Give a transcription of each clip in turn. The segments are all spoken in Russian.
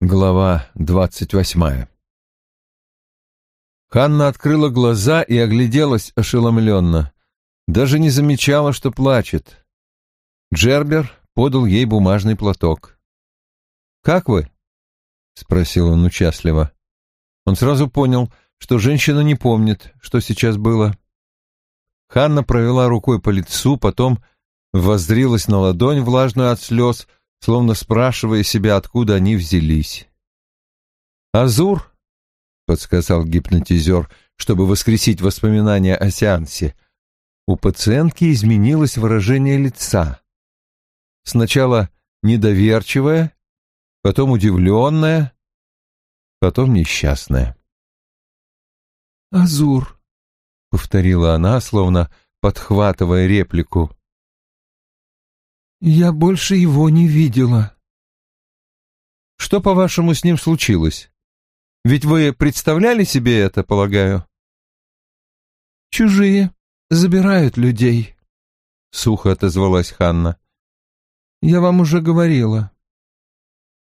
Глава двадцать восьмая Ханна открыла глаза и огляделась ошеломленно. Даже не замечала, что плачет. Джербер подал ей бумажный платок. «Как вы?» — спросил он участливо. Он сразу понял, что женщина не помнит, что сейчас было. Ханна провела рукой по лицу, потом воззрилась на ладонь, влажную от слез, словно спрашивая себя, откуда они взялись. «Азур», — подсказал гипнотизер, чтобы воскресить воспоминания о сеансе, у пациентки изменилось выражение лица. Сначала недоверчивое, потом удивленное, потом несчастное. «Азур», — повторила она, словно подхватывая реплику. «Я больше его не видела». «Что, по-вашему, с ним случилось? Ведь вы представляли себе это, полагаю?» «Чужие забирают людей», — сухо отозвалась Ханна. «Я вам уже говорила.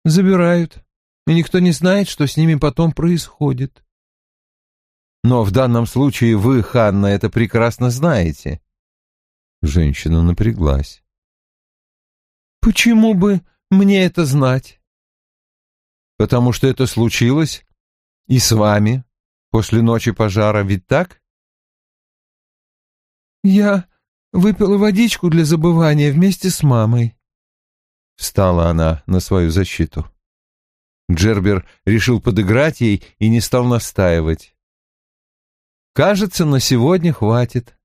Забирают, и никто не знает, что с ними потом происходит». «Но в данном случае вы, Ханна, это прекрасно знаете». Женщина напряглась. «Почему бы мне это знать?» «Потому что это случилось и с вами после ночи пожара, ведь так?» «Я выпила водичку для забывания вместе с мамой». Встала она на свою защиту. Джербер решил подыграть ей и не стал настаивать. «Кажется, на сегодня хватит».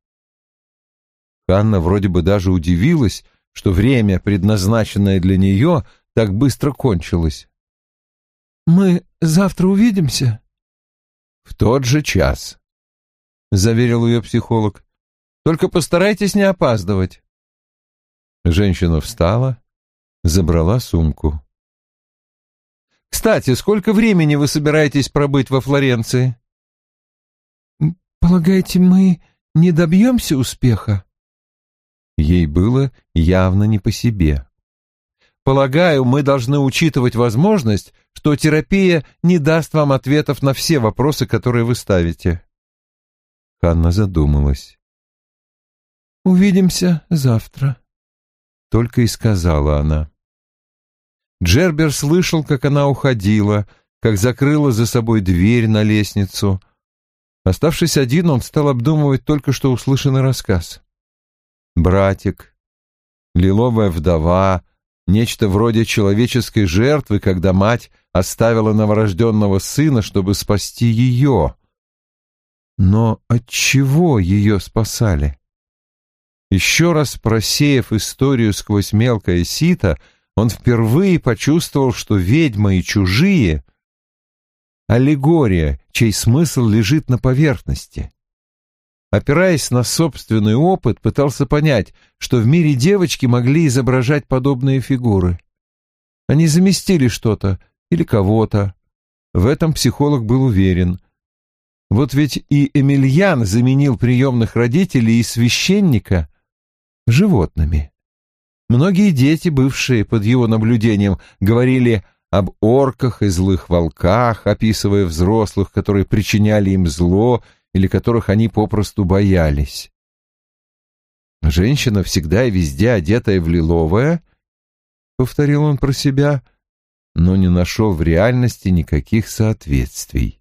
Ханна вроде бы даже удивилась, что время, предназначенное для нее, так быстро кончилось. «Мы завтра увидимся?» «В тот же час», — заверил ее психолог. «Только постарайтесь не опаздывать». Женщина встала, забрала сумку. «Кстати, сколько времени вы собираетесь пробыть во Флоренции?» «Полагаете, мы не добьемся успеха?» Ей было явно не по себе. Полагаю, мы должны учитывать возможность, что терапия не даст вам ответов на все вопросы, которые вы ставите. Ханна задумалась. «Увидимся завтра», — только и сказала она. Джербер слышал, как она уходила, как закрыла за собой дверь на лестницу. Оставшись один, он стал обдумывать только что услышанный рассказ братик, лиловая вдова, нечто вроде человеческой жертвы, когда мать оставила новорожденного сына, чтобы спасти ее. Но от чего ее спасали? Еще раз просеяв историю сквозь мелкое сито, он впервые почувствовал, что ведьма и чужие — аллегория, чей смысл лежит на поверхности опираясь на собственный опыт, пытался понять, что в мире девочки могли изображать подобные фигуры. Они заместили что-то или кого-то. В этом психолог был уверен. Вот ведь и Эмильян заменил приемных родителей и священника животными. Многие дети, бывшие под его наблюдением, говорили об орках и злых волках, описывая взрослых, которые причиняли им зло или которых они попросту боялись. Женщина всегда и везде одетая в лиловое, — повторил он про себя, но не нашел в реальности никаких соответствий.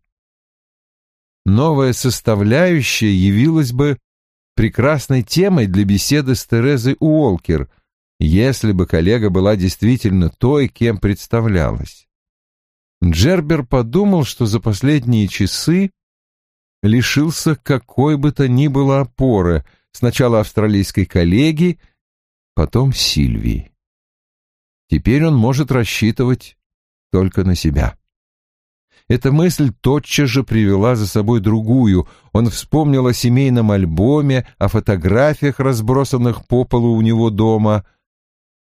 Новая составляющая явилась бы прекрасной темой для беседы с Терезой Уолкер, если бы коллега была действительно той, кем представлялась. Джербер подумал, что за последние часы лишился какой бы то ни было опоры, сначала австралийской коллеги, потом Сильвии. Теперь он может рассчитывать только на себя. Эта мысль тотчас же привела за собой другую. Он вспомнил о семейном альбоме, о фотографиях, разбросанных по полу у него дома.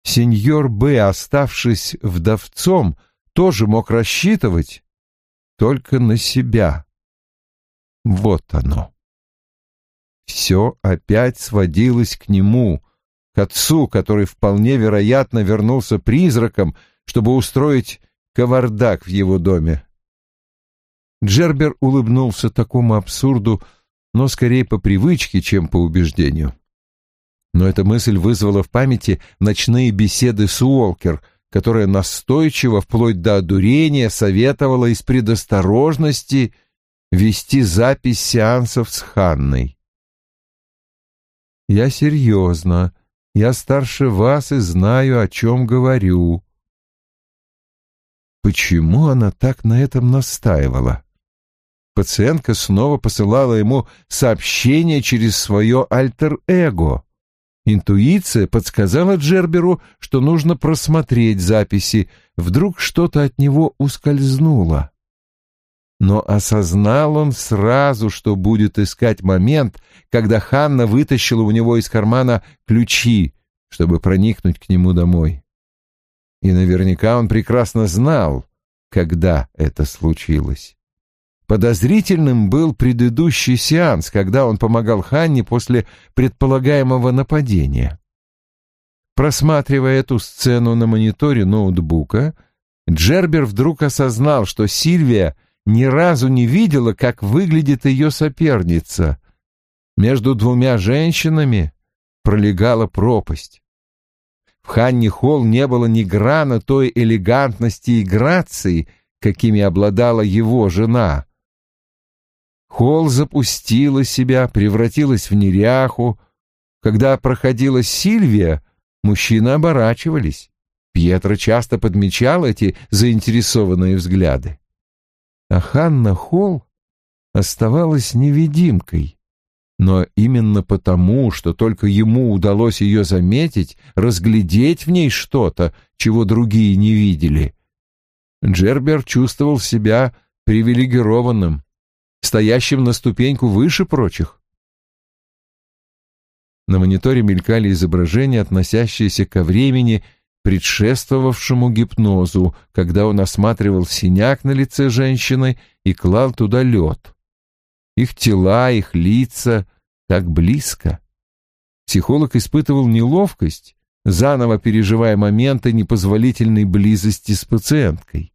Сеньор Б, оставшись вдовцом, тоже мог рассчитывать только на себя. Вот оно. Все опять сводилось к нему, к отцу, который вполне вероятно вернулся призраком, чтобы устроить кавардак в его доме. Джербер улыбнулся такому абсурду, но скорее по привычке, чем по убеждению. Но эта мысль вызвала в памяти ночные беседы с Уолкер, которая настойчиво, вплоть до одурения, советовала из предосторожности вести запись сеансов с Ханной. «Я серьезно. Я старше вас и знаю, о чем говорю». Почему она так на этом настаивала? Пациентка снова посылала ему сообщение через свое альтер-эго. Интуиция подсказала Джерберу, что нужно просмотреть записи, вдруг что-то от него ускользнуло. Но осознал он сразу, что будет искать момент, когда Ханна вытащила у него из кармана ключи, чтобы проникнуть к нему домой. И наверняка он прекрасно знал, когда это случилось. Подозрительным был предыдущий сеанс, когда он помогал Ханне после предполагаемого нападения. Просматривая эту сцену на мониторе ноутбука, Джербер вдруг осознал, что Сильвия ни разу не видела, как выглядит ее соперница. Между двумя женщинами пролегала пропасть. В Ханне Холл не было ни грана той элегантности и грации, какими обладала его жена. Холл запустила себя, превратилась в неряху. Когда проходила Сильвия, мужчины оборачивались. Пьетро часто подмечал эти заинтересованные взгляды. А Ханна Холл оставалась невидимкой. Но именно потому, что только ему удалось ее заметить, разглядеть в ней что-то, чего другие не видели, Джербер чувствовал себя привилегированным, стоящим на ступеньку выше прочих. На мониторе мелькали изображения, относящиеся ко времени, предшествовавшему гипнозу, когда он осматривал синяк на лице женщины и клал туда лед. Их тела, их лица так близко. Психолог испытывал неловкость, заново переживая моменты непозволительной близости с пациенткой.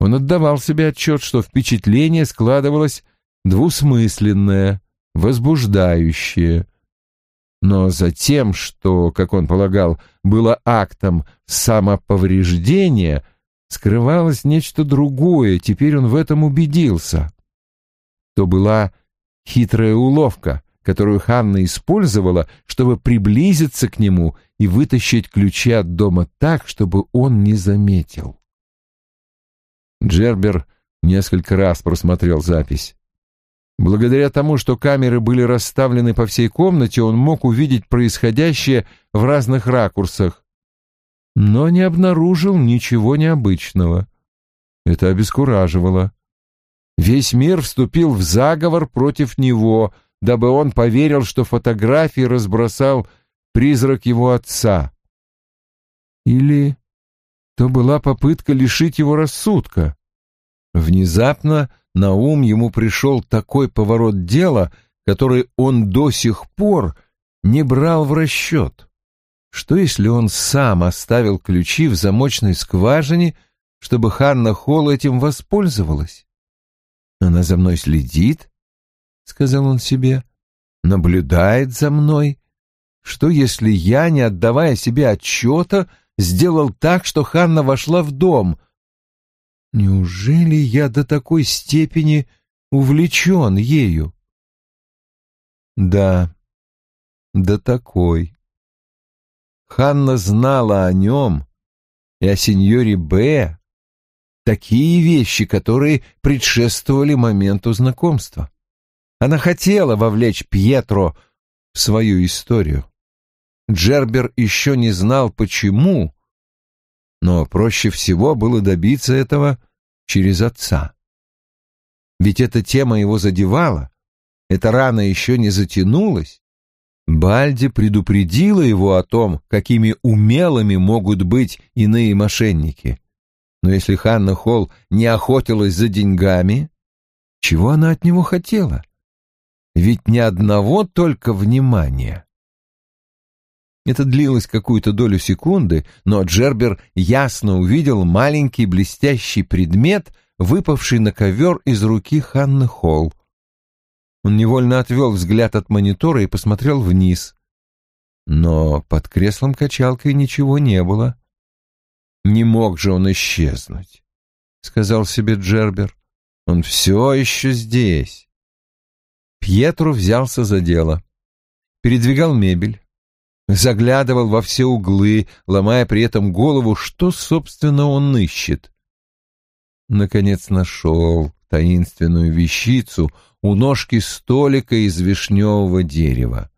Он отдавал себе отчет, что впечатление складывалось двусмысленное, возбуждающее. Но за тем, что, как он полагал, было актом самоповреждения, скрывалось нечто другое, теперь он в этом убедился. То была хитрая уловка, которую Ханна использовала, чтобы приблизиться к нему и вытащить ключи от дома так, чтобы он не заметил. Джербер несколько раз просмотрел запись. Благодаря тому, что камеры были расставлены по всей комнате, он мог увидеть происходящее в разных ракурсах, но не обнаружил ничего необычного. Это обескураживало. Весь мир вступил в заговор против него, дабы он поверил, что фотографии разбросал призрак его отца. Или то была попытка лишить его рассудка. Внезапно на ум ему пришел такой поворот дела, который он до сих пор не брал в расчет. Что если он сам оставил ключи в замочной скважине, чтобы Ханна Холл этим воспользовалась? Она за мной следит, — сказал он себе, — наблюдает за мной. Что если я, не отдавая себе отчета, сделал так, что Ханна вошла в дом, Неужели я до такой степени увлечен ею? Да, до такой. Ханна знала о нем и о сеньоре Б. такие вещи, которые предшествовали моменту знакомства. Она хотела вовлечь Пьетро в свою историю. Джербер еще не знал, почему, но проще всего было добиться этого через отца. Ведь эта тема его задевала, эта рана еще не затянулась. Бальди предупредила его о том, какими умелыми могут быть иные мошенники. Но если Ханна Холл не охотилась за деньгами, чего она от него хотела? Ведь ни одного только внимания. Это длилось какую-то долю секунды, но Джербер ясно увидел маленький блестящий предмет, выпавший на ковер из руки Ханны Холл. Он невольно отвел взгляд от монитора и посмотрел вниз. Но под креслом качалкой ничего не было. Не мог же он исчезнуть, — сказал себе Джербер. Он все еще здесь. Пьетро взялся за дело. Передвигал мебель, заглядывал во все углы, ломая при этом голову, что, собственно, он ищет. Наконец нашел таинственную вещицу у ножки столика из вишневого дерева.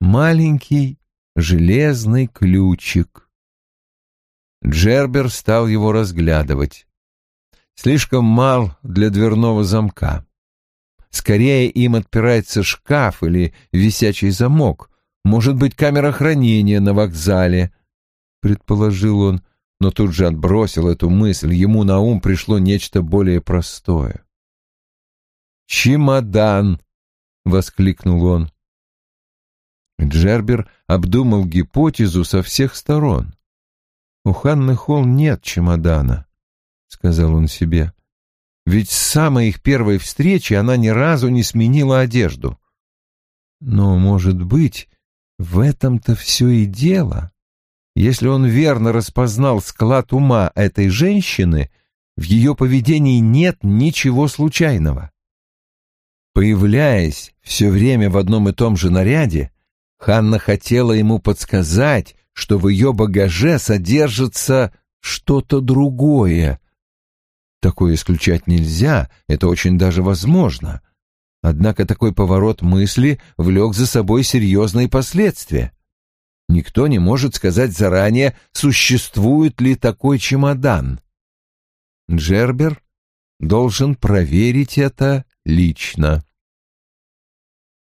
Маленький железный ключик. Джербер стал его разглядывать. Слишком мал для дверного замка. Скорее им отпирается шкаф или висячий замок. Может быть, камера хранения на вокзале, предположил он, но тут же отбросил эту мысль. Ему на ум пришло нечто более простое. «Чемодан!» — воскликнул он. Джербер обдумал гипотезу со всех сторон. «У Ханны Холл нет чемодана», — сказал он себе. «Ведь с самой их первой встречи она ни разу не сменила одежду. Но, может быть, в этом-то все и дело. Если он верно распознал склад ума этой женщины, в ее поведении нет ничего случайного. Появляясь все время в одном и том же наряде, Ханна хотела ему подсказать, что в ее багаже содержится что-то другое. Такое исключать нельзя, это очень даже возможно. Однако такой поворот мысли влек за собой серьезные последствия. Никто не может сказать заранее, существует ли такой чемодан. Джербер должен проверить это лично.